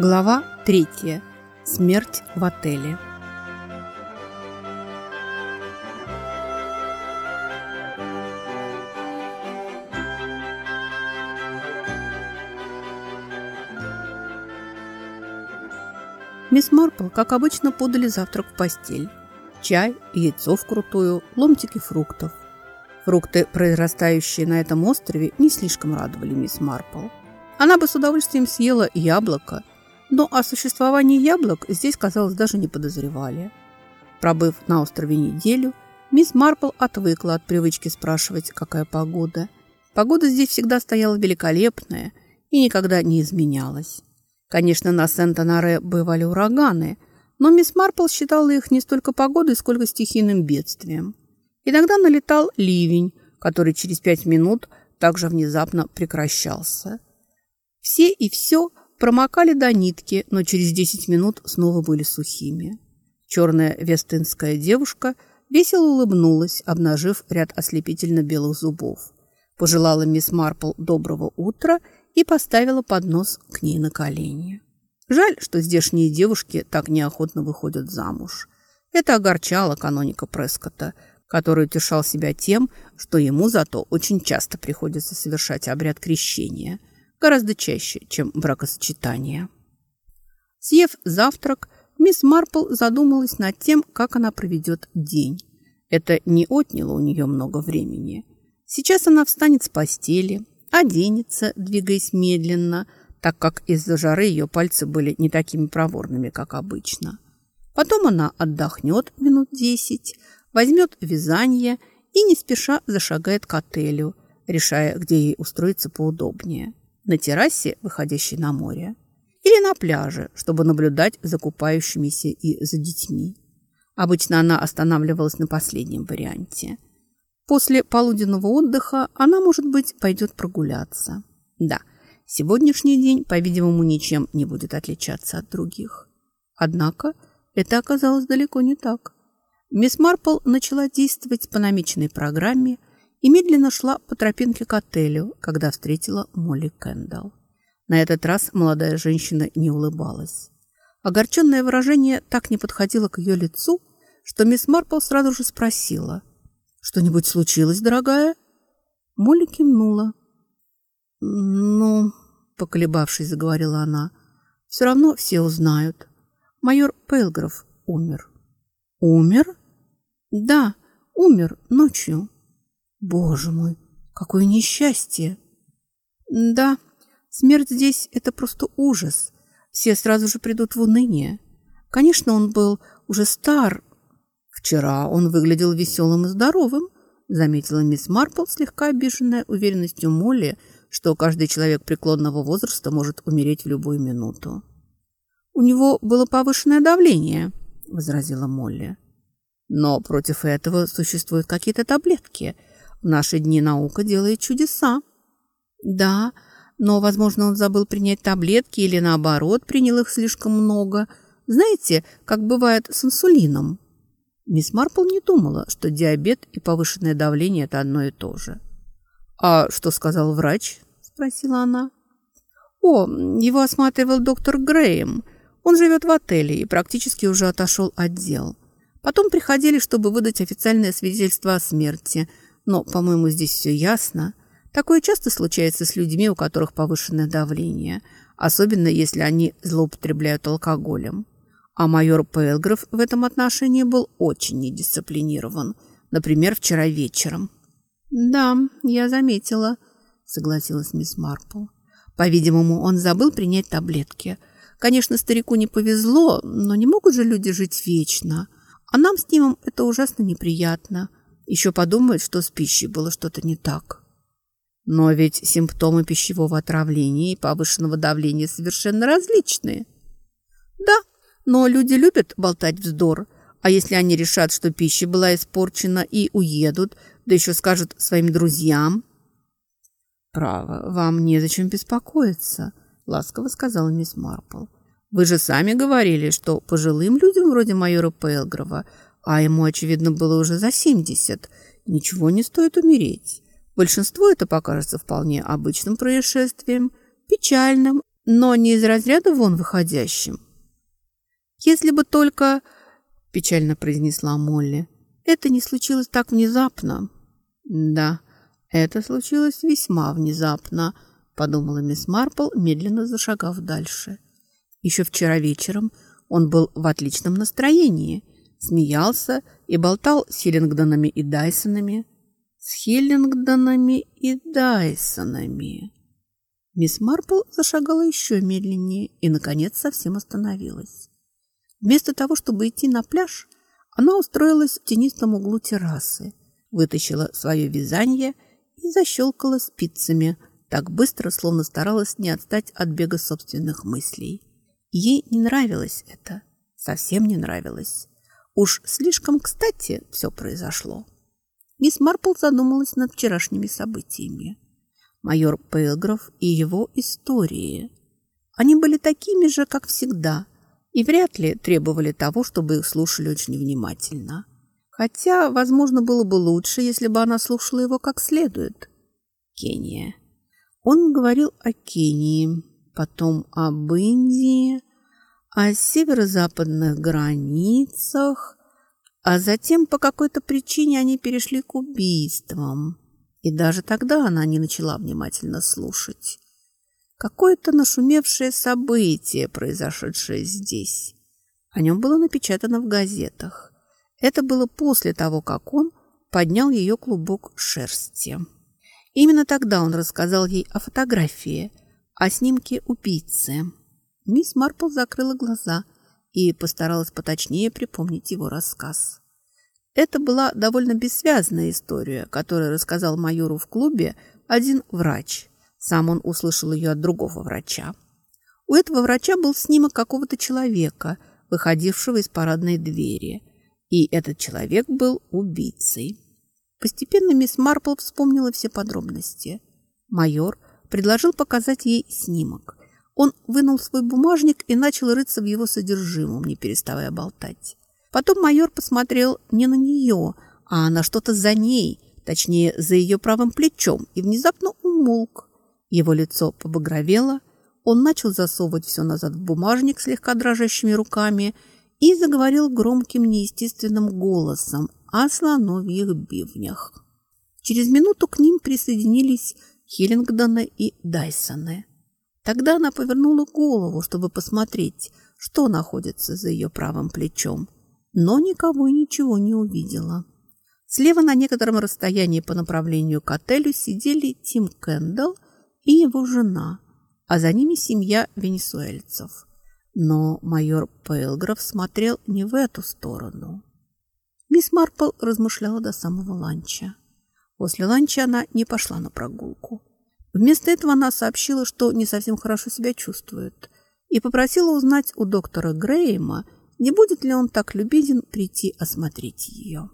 Глава третья. Смерть в отеле. Мисс Марпл, как обычно, подали завтрак в постель. Чай, яйцо вкрутую, ломтики фруктов. Фрукты, произрастающие на этом острове, не слишком радовали мисс Марпл. Она бы с удовольствием съела яблоко, но о существовании яблок здесь, казалось, даже не подозревали. Пробыв на острове неделю, мисс Марпл отвыкла от привычки спрашивать, какая погода. Погода здесь всегда стояла великолепная и никогда не изменялась. Конечно, на Сент-Анаре бывали ураганы, но мисс Марпл считала их не столько погодой, сколько стихийным бедствием. Иногда налетал ливень, который через пять минут также внезапно прекращался. Все и все промокали до нитки, но через десять минут снова были сухими. Черная вестынская девушка весело улыбнулась, обнажив ряд ослепительно белых зубов. Пожелала мисс Марпл доброго утра и поставила поднос к ней на колени. Жаль, что здешние девушки так неохотно выходят замуж. Это огорчало каноника Прескота, который утешал себя тем, что ему зато очень часто приходится совершать обряд крещения, гораздо чаще, чем бракосочетание. Съев завтрак, мисс Марпл задумалась над тем, как она проведет день. Это не отняло у нее много времени. Сейчас она встанет с постели, оденется, двигаясь медленно, так как из-за жары ее пальцы были не такими проворными, как обычно. Потом она отдохнет минут десять, возьмет вязание и не спеша зашагает к отелю, решая, где ей устроиться поудобнее. На террасе, выходящей на море, или на пляже, чтобы наблюдать за купающимися и за детьми. Обычно она останавливалась на последнем варианте – После полуденного отдыха она, может быть, пойдет прогуляться. Да, сегодняшний день, по-видимому, ничем не будет отличаться от других. Однако это оказалось далеко не так. Мисс Марпл начала действовать по намеченной программе и медленно шла по тропинке к отелю, когда встретила Молли Кэндалл. На этот раз молодая женщина не улыбалась. Огорченное выражение так не подходило к ее лицу, что мисс Марпл сразу же спросила – «Что-нибудь случилось, дорогая?» Молли кивнула. «Ну...» — поколебавшись, заговорила она. «Все равно все узнают. Майор Пейлгров умер». «Умер?» «Да, умер ночью». «Боже мой, какое несчастье!» «Да, смерть здесь — это просто ужас. Все сразу же придут в уныние. Конечно, он был уже стар, «Вчера он выглядел веселым и здоровым», заметила мисс Марпл, слегка обиженная уверенностью Молли, что каждый человек преклонного возраста может умереть в любую минуту. «У него было повышенное давление», — возразила Молли. «Но против этого существуют какие-то таблетки. В наши дни наука делает чудеса». «Да, но, возможно, он забыл принять таблетки или, наоборот, принял их слишком много. Знаете, как бывает с инсулином?» Мисс Марпл не думала, что диабет и повышенное давление – это одно и то же. «А что сказал врач?» – спросила она. «О, его осматривал доктор Грэем. Он живет в отеле и практически уже отошел от дел. Потом приходили, чтобы выдать официальное свидетельство о смерти. Но, по-моему, здесь все ясно. Такое часто случается с людьми, у которых повышенное давление, особенно если они злоупотребляют алкоголем. А майор Пелгров в этом отношении был очень недисциплинирован. Например, вчера вечером. «Да, я заметила», — согласилась мисс Марпл. «По-видимому, он забыл принять таблетки. Конечно, старику не повезло, но не могут же люди жить вечно. А нам с ним это ужасно неприятно. Еще подумают, что с пищей было что-то не так». Но ведь симптомы пищевого отравления и повышенного давления совершенно различные. Да, но люди любят болтать вздор. А если они решат, что пища была испорчена и уедут, да еще скажут своим друзьям? «Право, вам незачем беспокоиться», — ласково сказала мисс Марпл. «Вы же сами говорили, что пожилым людям вроде майора Пелгрова, а ему, очевидно, было уже за семьдесят, ничего не стоит умереть. Большинство это покажется вполне обычным происшествием, печальным, но не из разряда вон выходящим. Если бы только, печально произнесла Молли, это не случилось так внезапно. Да, это случилось весьма внезапно, подумала мисс Марпл, медленно зашагав дальше. Еще вчера вечером он был в отличном настроении, смеялся и болтал с Хиллингдонами и Дайсонами. С Хиллингдонами и Дайсонами. Мисс Марпл зашагала еще медленнее и, наконец, совсем остановилась. Вместо того, чтобы идти на пляж, она устроилась в тенистом углу террасы, вытащила свое вязание и защелкала спицами, так быстро, словно старалась не отстать от бега собственных мыслей. Ей не нравилось это, совсем не нравилось. Уж слишком кстати все произошло. Мисс Марпл задумалась над вчерашними событиями. Майор Пейлгров и его истории. Они были такими же, как всегда, и вряд ли требовали того, чтобы их слушали очень внимательно. Хотя, возможно, было бы лучше, если бы она слушала его как следует. Кения. Он говорил о Кении, потом об Индии, о северо-западных границах, а затем по какой-то причине они перешли к убийствам. И даже тогда она не начала внимательно слушать. Какое-то нашумевшее событие, произошедшее здесь. О нем было напечатано в газетах. Это было после того, как он поднял ее клубок шерсти. Именно тогда он рассказал ей о фотографии, о снимке убийцы. Мисс Марпл закрыла глаза и постаралась поточнее припомнить его рассказ. Это была довольно бессвязная история, которую рассказал майору в клубе один врач – сам он услышал ее от другого врача. У этого врача был снимок какого-то человека, выходившего из парадной двери. И этот человек был убийцей. Постепенно мисс Марпл вспомнила все подробности. Майор предложил показать ей снимок. Он вынул свой бумажник и начал рыться в его содержимом, не переставая болтать. Потом майор посмотрел не на нее, а на что-то за ней, точнее, за ее правым плечом, и внезапно умолк. Его лицо побагровело, он начал засовывать все назад в бумажник слегка дрожащими руками и заговорил громким неестественным голосом о слоновьих бивнях. Через минуту к ним присоединились Хиллингдоны и Дайсоны. Тогда она повернула голову, чтобы посмотреть, что находится за ее правым плечом, но никого и ничего не увидела. Слева на некотором расстоянии по направлению к отелю сидели Тим Кэндалл и его жена, а за ними семья венесуэльцев. Но майор Пейлграф смотрел не в эту сторону. Мисс Марпл размышляла до самого ланча. После ланча она не пошла на прогулку. Вместо этого она сообщила, что не совсем хорошо себя чувствует, и попросила узнать у доктора Грейма, не будет ли он так любезен прийти осмотреть ее.